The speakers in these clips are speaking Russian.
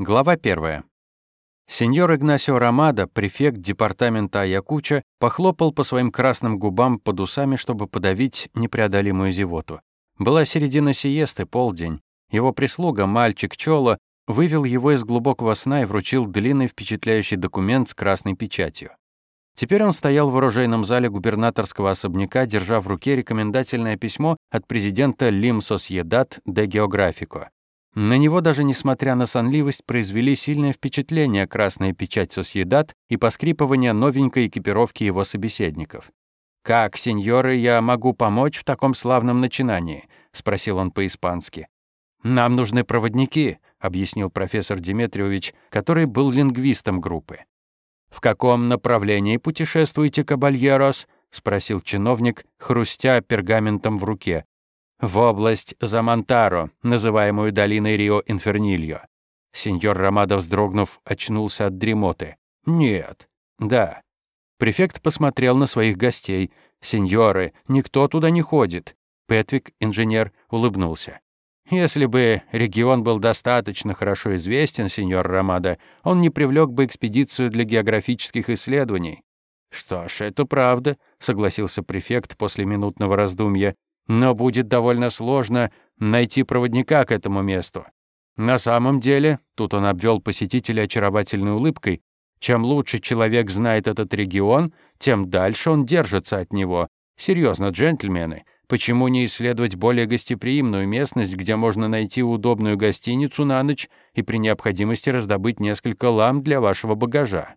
Глава первая. Сеньор Игнасио Рамада, префект департамента Аякуча, похлопал по своим красным губам под усами, чтобы подавить непреодолимую зевоту. Была середина сиесты, полдень. Его прислуга, мальчик Чола, вывел его из глубокого сна и вручил длинный впечатляющий документ с красной печатью. Теперь он стоял в оружейном зале губернаторского особняка, держа в руке рекомендательное письмо от президента Лим Сосьедат де Географико. На него, даже несмотря на сонливость, произвели сильное впечатление красная печать Сосьедат и поскрипывание новенькой экипировки его собеседников. «Как, сеньоры, я могу помочь в таком славном начинании?» — спросил он по-испански. «Нам нужны проводники», — объяснил профессор Диметриевич, который был лингвистом группы. «В каком направлении путешествуете, кабальерос?» — спросил чиновник, хрустя пергаментом в руке. «В область Замонтаро, называемую долиной Рио-Инфернильо». Сеньор Ромадо, вздрогнув, очнулся от дремоты. «Нет». «Да». Префект посмотрел на своих гостей. «Сеньоры, никто туда не ходит». Петвик, инженер, улыбнулся. Если бы регион был достаточно хорошо известен, сеньор Ромада, он не привлек бы экспедицию для географических исследований. Что ж, это правда, согласился префект после минутного раздумья. Но будет довольно сложно найти проводника к этому месту. На самом деле, тут он обвел посетителя очаровательной улыбкой, чем лучше человек знает этот регион, тем дальше он держится от него. Серьезно, джентльмены, Почему не исследовать более гостеприимную местность, где можно найти удобную гостиницу на ночь и при необходимости раздобыть несколько лам для вашего багажа?»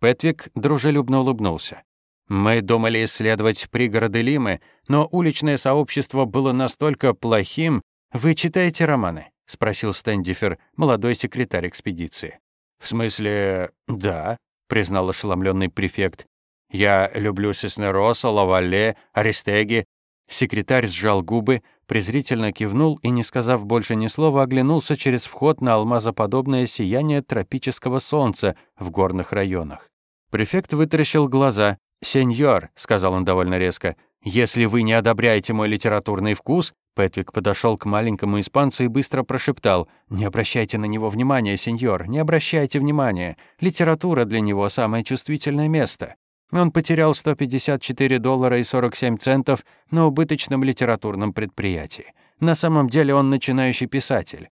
Петвик дружелюбно улыбнулся. «Мы думали исследовать пригороды Лимы, но уличное сообщество было настолько плохим. Вы читаете романы?» — спросил Стэндифер, молодой секретарь экспедиции. «В смысле, да», — признал ошеломленный префект. «Я люблю Сеснероса, Лавале, Аристеги, Секретарь сжал губы, презрительно кивнул и, не сказав больше ни слова, оглянулся через вход на алмазоподобное сияние тропического солнца в горных районах. Префект вытаращил глаза. «Сеньор», — сказал он довольно резко, — «если вы не одобряете мой литературный вкус...» Пэтвик подошел к маленькому испанцу и быстро прошептал. «Не обращайте на него внимания, сеньор, не обращайте внимания. Литература для него — самое чувствительное место. Он потерял 154 доллара и 47 центов на убыточном литературном предприятии. На самом деле он начинающий писатель.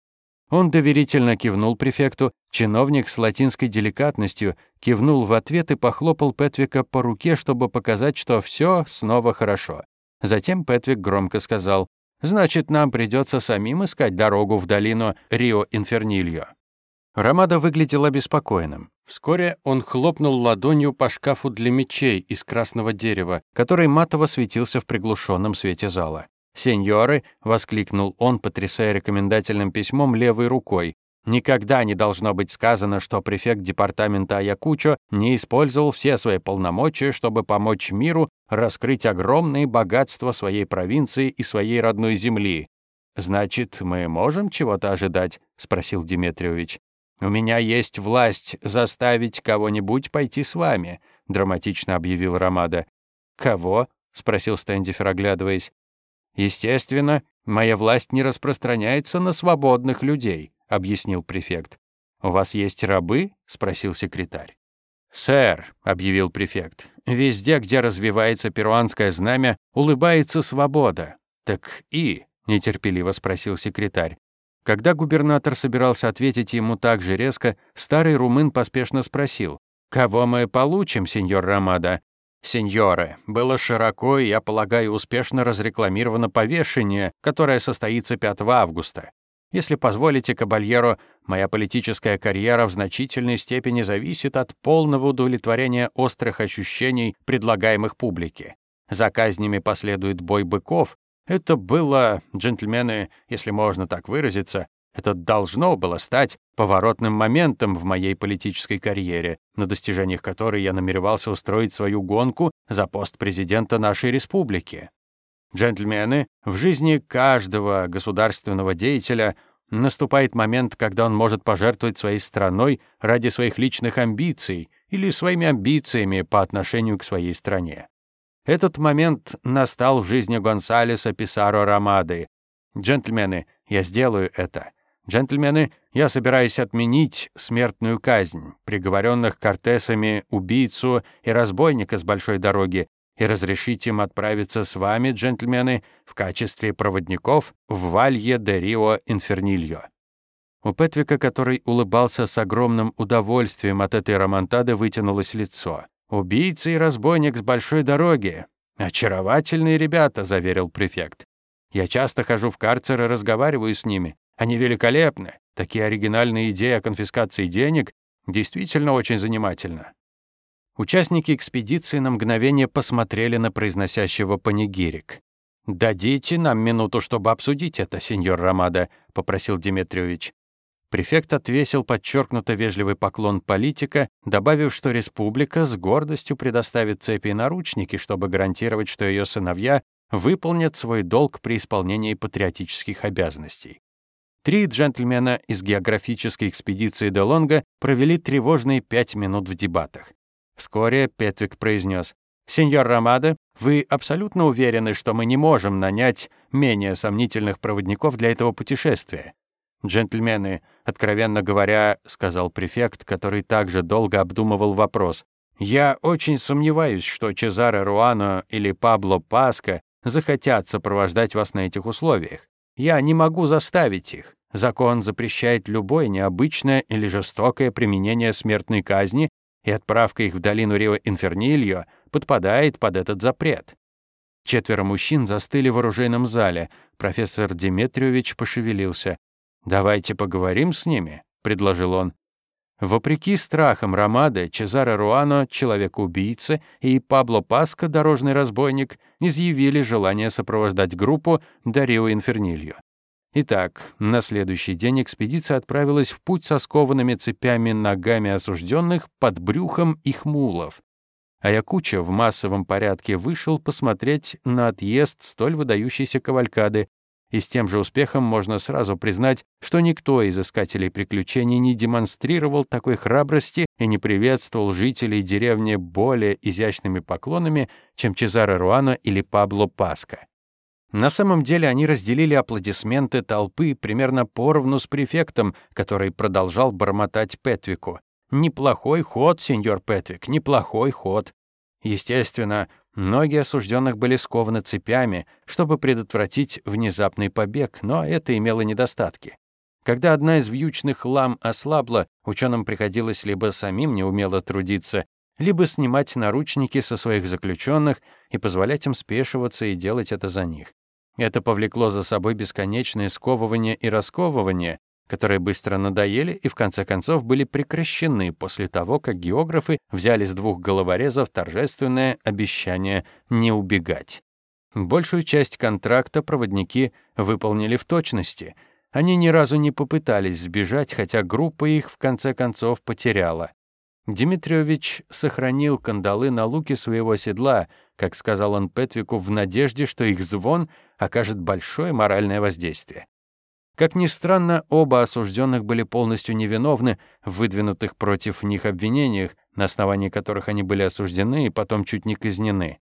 Он доверительно кивнул префекту, чиновник с латинской деликатностью кивнул в ответ и похлопал Петвика по руке, чтобы показать, что все снова хорошо. Затем Петвик громко сказал, «Значит, нам придется самим искать дорогу в долину Рио-Инфернильо». Ромадо выглядел обеспокоенным. Вскоре он хлопнул ладонью по шкафу для мечей из красного дерева, который матово светился в приглушенном свете зала. «Сеньоры!» — воскликнул он, потрясая рекомендательным письмом левой рукой. «Никогда не должно быть сказано, что префект департамента Аякучо не использовал все свои полномочия, чтобы помочь миру раскрыть огромные богатства своей провинции и своей родной земли. «Значит, мы можем чего-то ожидать?» — спросил Диметриевич. «У меня есть власть заставить кого-нибудь пойти с вами», — драматично объявил Ромада. «Кого?» — спросил Стэндифер, оглядываясь. «Естественно, моя власть не распространяется на свободных людей», — объяснил префект. «У вас есть рабы?» — спросил секретарь. «Сэр», — объявил префект, — «везде, где развивается перуанское знамя, улыбается свобода». «Так и?» — нетерпеливо спросил секретарь. Когда губернатор собирался ответить ему так же резко, старый румын поспешно спросил, «Кого мы получим, сеньор Рамада?» «Сеньоры, было широко и, я полагаю, успешно разрекламировано повешение, которое состоится 5 августа. Если позволите, кабальеро, моя политическая карьера в значительной степени зависит от полного удовлетворения острых ощущений, предлагаемых публике. За казнями последует бой быков, это было, джентльмены, если можно так выразиться, это должно было стать поворотным моментом в моей политической карьере, на достижениях которой я намеревался устроить свою гонку за пост президента нашей республики. Джентльмены, в жизни каждого государственного деятеля наступает момент, когда он может пожертвовать своей страной ради своих личных амбиций или своими амбициями по отношению к своей стране. Этот момент настал в жизни Гонсалеса Писаро Рамады. Джентльмены, я сделаю это. Джентльмены, Я собираюсь отменить смертную казнь, приговоренных Кортесами убийцу и разбойника с большой дороги, и разрешить им отправиться с вами, джентльмены, в качестве проводников в Валье де Рио Инфернильо». У Петвика, который улыбался с огромным удовольствием от этой романтады, вытянулось лицо. «Убийца и разбойник с большой дороги. Очаровательные ребята», — заверил префект. «Я часто хожу в карцер и разговариваю с ними. Они великолепны. Такие оригинальные идеи о конфискации денег действительно очень занимательно. Участники экспедиции на мгновение посмотрели на произносящего панигирик. «Дадите нам минуту, чтобы обсудить это, сеньор Ромада», — попросил Дмитриевич. Префект отвесил подчеркнуто вежливый поклон политика, добавив, что республика с гордостью предоставит цепи и наручники, чтобы гарантировать, что ее сыновья выполнят свой долг при исполнении патриотических обязанностей. Три джентльмена из географической экспедиции Делонга провели тревожные пять минут в дебатах. Вскоре Петвик произнес: «Сеньор Ромадо, вы абсолютно уверены, что мы не можем нанять менее сомнительных проводников для этого путешествия?» «Джентльмены, откровенно говоря», — сказал префект, который также долго обдумывал вопрос, «я очень сомневаюсь, что Чезаре Руано или Пабло Паско захотят сопровождать вас на этих условиях. Я не могу заставить их. Закон запрещает любое необычное или жестокое применение смертной казни, и отправка их в долину Рио-Инфернильо подпадает под этот запрет. Четверо мужчин застыли в оружейном зале. Профессор Деметриевич пошевелился. «Давайте поговорим с ними», — предложил он. Вопреки страхам Ромады, Чезаро Руано, человек-убийца, и Пабло Паско, дорожный разбойник, изъявили желание сопровождать группу до Рио-Инфернильо. Итак, на следующий день экспедиция отправилась в путь со скованными цепями ногами осужденных под брюхом их мулов. Аякуча в массовом порядке вышел посмотреть на отъезд столь выдающейся кавалькады, и с тем же успехом можно сразу признать, что никто из искателей приключений не демонстрировал такой храбрости и не приветствовал жителей деревни более изящными поклонами, чем Чезаро Руано или Пабло Паска. На самом деле они разделили аплодисменты толпы примерно поровну с префектом, который продолжал бормотать Петвику. «Неплохой ход, сеньор Петвик, неплохой ход». Естественно, ноги осужденных были скованы цепями, чтобы предотвратить внезапный побег, но это имело недостатки. Когда одна из вьючных лам ослабла, ученым приходилось либо самим неумело трудиться, либо снимать наручники со своих заключенных и позволять им спешиваться и делать это за них. Это повлекло за собой бесконечные сковывания и расковывания, которые быстро надоели и в конце концов были прекращены после того, как географы взяли с двух головорезов торжественное обещание не убегать. Большую часть контракта проводники выполнили в точности. Они ни разу не попытались сбежать, хотя группа их в конце концов потеряла. Дмитриевич сохранил кандалы на луке своего седла, как сказал он Петвику, в надежде, что их звон окажет большое моральное воздействие. Как ни странно, оба осужденных были полностью невиновны в выдвинутых против них обвинениях, на основании которых они были осуждены и потом чуть не казнены.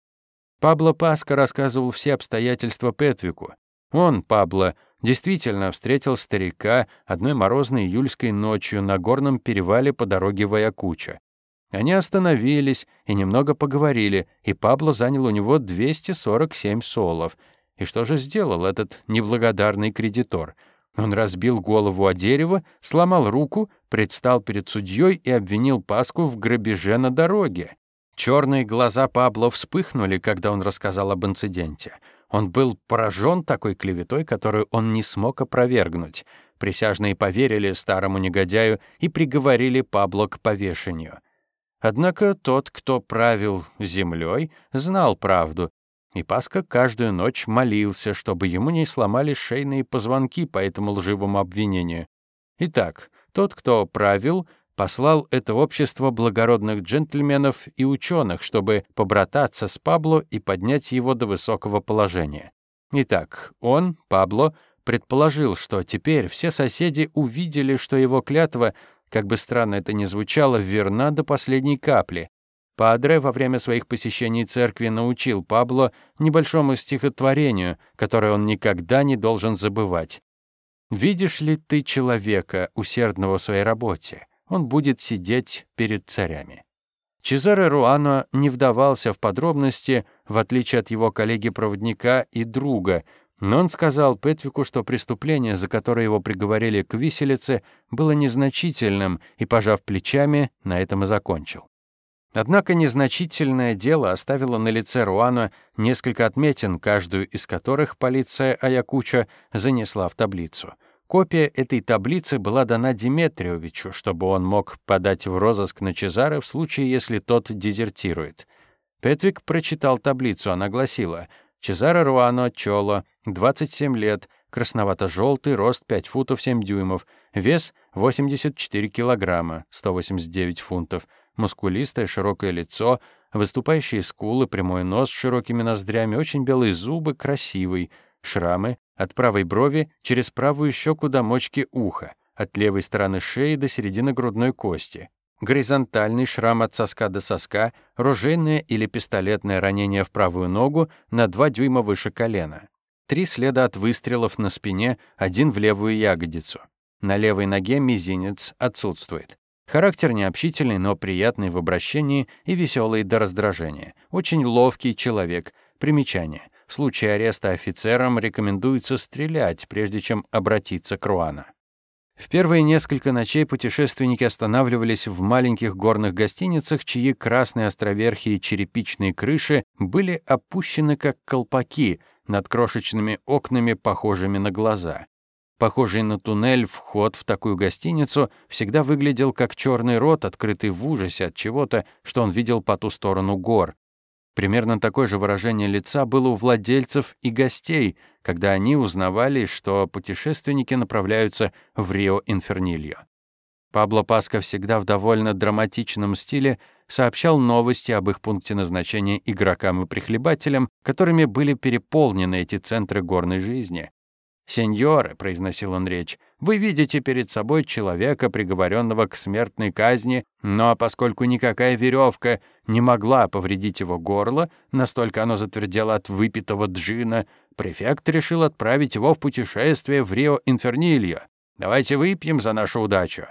Пабло Паско рассказывал все обстоятельства Петвику. Он, Пабло, действительно встретил старика одной морозной июльской ночью на горном перевале по дороге в Аякуча. Они остановились и немного поговорили, и Пабло занял у него 247 солов. И что же сделал этот неблагодарный кредитор? Он разбил голову о дерево, сломал руку, предстал перед судьей и обвинил Паску в грабеже на дороге. Черные глаза Пабло вспыхнули, когда он рассказал об инциденте. Он был поражен такой клеветой, которую он не смог опровергнуть. Присяжные поверили старому негодяю и приговорили Пабло к повешению. Однако тот, кто правил землей, знал правду, и Паска каждую ночь молился, чтобы ему не сломали шейные позвонки по этому лживому обвинению. Итак, тот, кто правил, послал это общество благородных джентльменов и ученых, чтобы побрататься с Пабло и поднять его до высокого положения. Итак, он, Пабло, предположил, что теперь все соседи увидели, что его клятва, как бы странно это ни звучало, верна до последней капли. Падре во время своих посещений церкви научил Пабло небольшому стихотворению, которое он никогда не должен забывать. Видишь ли ты человека, усердного в своей работе? Он будет сидеть перед царями. Чезаре Руано не вдавался в подробности, в отличие от его коллеги-проводника и друга, но он сказал Петвику, что преступление, за которое его приговорили к виселице, было незначительным, и, пожав плечами, на этом и закончил. Однако незначительное дело оставило на лице Руана несколько отметин, каждую из которых полиция Аякуча занесла в таблицу. Копия этой таблицы была дана Диметриевичу, чтобы он мог подать в розыск на Чезаре в случае, если тот дезертирует. Петвик прочитал таблицу, она гласила «Чезаре Руано Чоло, 27 лет, красновато-желтый, рост 5 футов 7 дюймов, вес 84 килограмма, 189 фунтов, мускулистое широкое лицо, выступающие скулы, прямой нос с широкими ноздрями, очень белые зубы, красивый, шрамы от правой брови через правую щеку до мочки уха, от левой стороны шеи до середины грудной кости. Горизонтальный шрам от соска до соска, ружейное или пистолетное ранение в правую ногу на 2 дюйма выше колена. Три следа от выстрелов на спине, один в левую ягодицу. На левой ноге мизинец отсутствует. Характер необщительный, но приятный в обращении и веселый до раздражения. Очень ловкий человек. Примечание. В случае ареста офицерам рекомендуется стрелять, прежде чем обратиться к Руана. В первые несколько ночей путешественники останавливались в маленьких горных гостиницах, чьи красные островерхи и черепичные крыши были опущены как колпаки над крошечными окнами, похожими на глаза. Похожий на туннель вход в такую гостиницу всегда выглядел как черный рот, открытый в ужасе от чего-то, что он видел по ту сторону гор. Примерно такое же выражение лица было у владельцев и гостей, когда они узнавали, что путешественники направляются в Рио-Инфернильо. Пабло Паско всегда в довольно драматичном стиле сообщал новости об их пункте назначения игрокам и прихлебателям, которыми были переполнены эти центры горной жизни. «Сеньоры», — произносил он речь, — «вы видите перед собой человека, приговоренного к смертной казни, но поскольку никакая веревка не могла повредить его горло, настолько оно затвердело от выпитого джина, префект решил отправить его в путешествие в Рио-Инфернильо. Давайте выпьем за нашу удачу».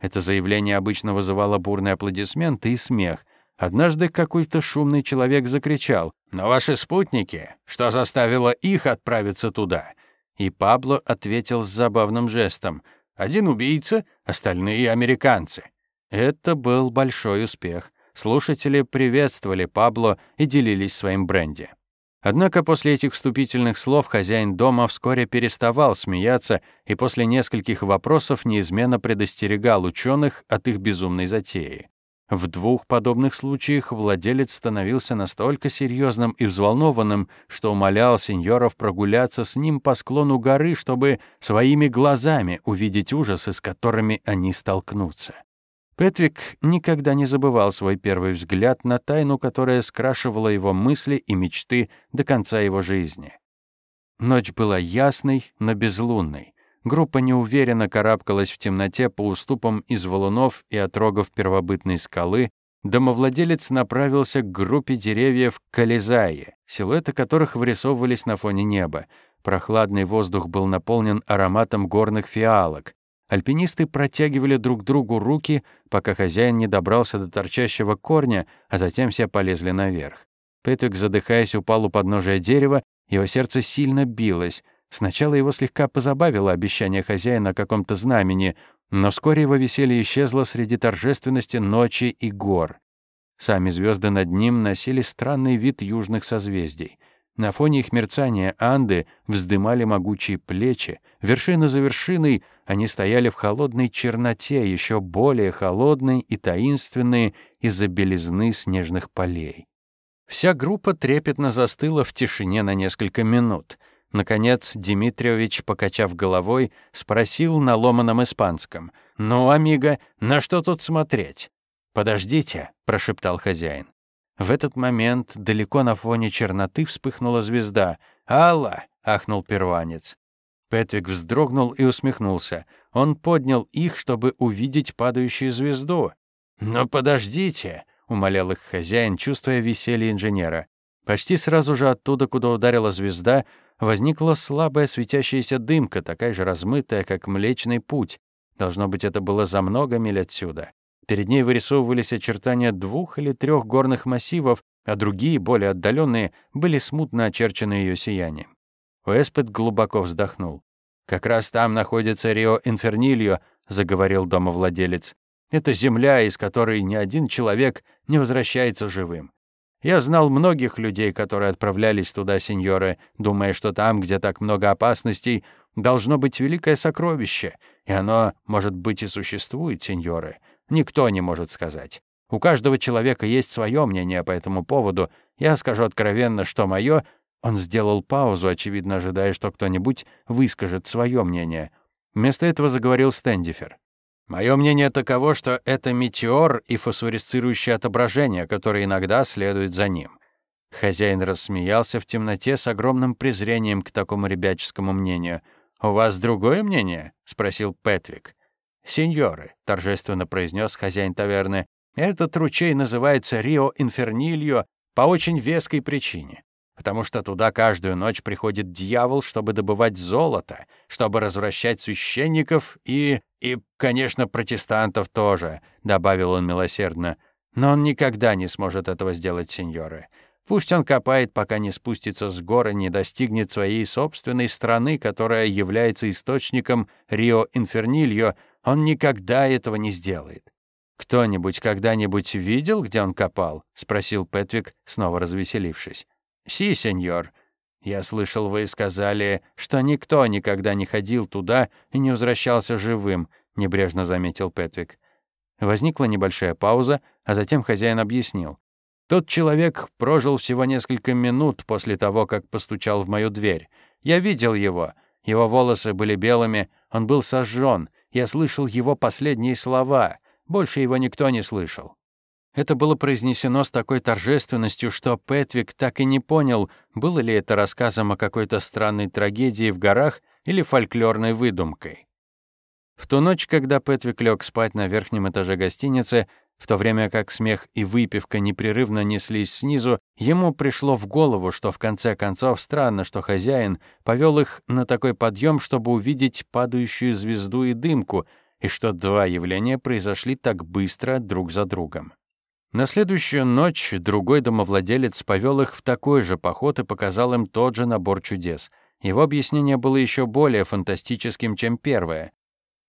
Это заявление обычно вызывало бурные аплодисменты и смех. Однажды какой-то шумный человек закричал «Но ваши спутники, что заставило их отправиться туда?» И Пабло ответил с забавным жестом. «Один убийца, остальные американцы». Это был большой успех. Слушатели приветствовали Пабло и делились своим бренди. Однако после этих вступительных слов хозяин дома вскоре переставал смеяться и после нескольких вопросов неизменно предостерегал ученых от их безумной затеи. В двух подобных случаях владелец становился настолько серьезным и взволнованным, что умолял сеньоров прогуляться с ним по склону горы, чтобы своими глазами увидеть ужасы, с которыми они столкнутся. Петвик никогда не забывал свой первый взгляд на тайну, которая скрашивала его мысли и мечты до конца его жизни. Ночь была ясной, но безлунной. Группа неуверенно карабкалась в темноте по уступам из валунов и отрогов первобытной скалы. Домовладелец направился к группе деревьев Кализаи, силуэты которых вырисовывались на фоне неба. Прохладный воздух был наполнен ароматом горных фиалок. Альпинисты протягивали друг другу руки, пока хозяин не добрался до торчащего корня, а затем все полезли наверх. Пэтрик, задыхаясь, упал у подножия дерева, его сердце сильно билось — Сначала его слегка позабавило обещание хозяина о каком-то знамени, но вскоре его веселье исчезло среди торжественности ночи и гор. Сами звезды над ним носили странный вид южных созвездий. На фоне их мерцания Анды вздымали могучие плечи, вершина за вершиной они стояли в холодной черноте, еще более холодной и таинственной из-за белизны снежных полей. Вся группа трепетно застыла в тишине на несколько минут — Наконец Дмитриевич, покачав головой, спросил на ломаном испанском. «Ну, амиго, на что тут смотреть?» «Подождите», — прошептал хозяин. В этот момент далеко на фоне черноты вспыхнула звезда. «Алла!» — ахнул перуанец. Петвик вздрогнул и усмехнулся. Он поднял их, чтобы увидеть падающую звезду. «Но подождите!» — умолял их хозяин, чувствуя веселье инженера. Почти сразу же оттуда, куда ударила звезда, возникла слабая светящаяся дымка, такая же размытая, как Млечный Путь. Должно быть, это было за много миль отсюда. Перед ней вырисовывались очертания двух или трех горных массивов, а другие, более отдаленные, были смутно очерчены ее сиянием. Уэспет глубоко вздохнул. «Как раз там находится Рио Инфернильо», — заговорил домовладелец. «Это земля, из которой ни один человек не возвращается живым. Я знал многих людей, которые отправлялись туда, сеньоры, думая, что там, где так много опасностей, должно быть великое сокровище, и оно, может быть, и существует, сеньоры. Никто не может сказать. У каждого человека есть свое мнение по этому поводу. Я скажу откровенно, что мое... Он сделал паузу, очевидно ожидая, что кто-нибудь выскажет свое мнение. Вместо этого заговорил Стендифер. Мое мнение таково, что это метеор и фосфорисцирующее отображение, которое иногда следует за ним. Хозяин рассмеялся в темноте с огромным презрением к такому ребяческому мнению. «У вас другое мнение?» — спросил Петвик. «Сеньоры», — торжественно произнес хозяин таверны, «этот ручей называется Рио Инфернильо по очень веской причине потому что туда каждую ночь приходит дьявол, чтобы добывать золото, чтобы развращать священников и... и, конечно, протестантов тоже», — добавил он милосердно. «Но он никогда не сможет этого сделать, сеньоры. Пусть он копает, пока не спустится с горы, не достигнет своей собственной страны, которая является источником Рио-Инфернильо, он никогда этого не сделает». «Кто-нибудь когда-нибудь видел, где он копал?» — спросил Петвик, снова развеселившись. «Си, сеньор. Я слышал, вы сказали, что никто никогда не ходил туда и не возвращался живым», — небрежно заметил Петвик. Возникла небольшая пауза, а затем хозяин объяснил. «Тот человек прожил всего несколько минут после того, как постучал в мою дверь. Я видел его. Его волосы были белыми, он был сожжен. Я слышал его последние слова. Больше его никто не слышал. Это было произнесено с такой торжественностью, что Петвик так и не понял, было ли это рассказом о какой-то странной трагедии в горах или фольклорной выдумкой. В ту ночь, когда Петвик лег спать на верхнем этаже гостиницы, в то время как смех и выпивка непрерывно неслись снизу, ему пришло в голову, что в конце концов странно, что хозяин повел их на такой подъем, чтобы увидеть падающую звезду и дымку, и что два явления произошли так быстро друг за другом. На следующую ночь другой домовладелец повел их в такой же поход и показал им тот же набор чудес. Его объяснение было еще более фантастическим, чем первое.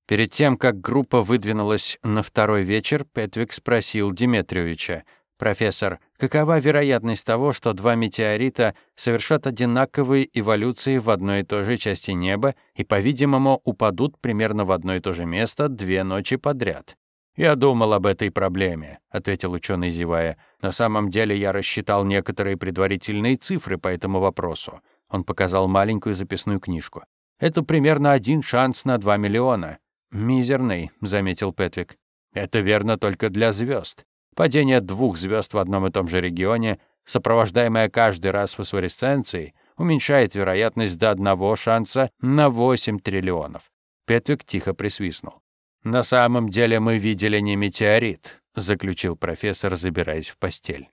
Перед тем, как группа выдвинулась на второй вечер, Петвик спросил Диметриевича, «Профессор, какова вероятность того, что два метеорита совершат одинаковые эволюции в одной и той же части неба и, по-видимому, упадут примерно в одно и то же место две ночи подряд?» «Я думал об этой проблеме», — ответил ученый, зевая. «На самом деле я рассчитал некоторые предварительные цифры по этому вопросу». Он показал маленькую записную книжку. «Это примерно один шанс на два миллиона». «Мизерный», — заметил Петвик. «Это верно только для звезд. Падение двух звезд в одном и том же регионе, сопровождаемое каждый раз фосфоресценцией, уменьшает вероятность до одного шанса на 8 триллионов». Петвик тихо присвистнул. «На самом деле мы видели не метеорит», — заключил профессор, забираясь в постель.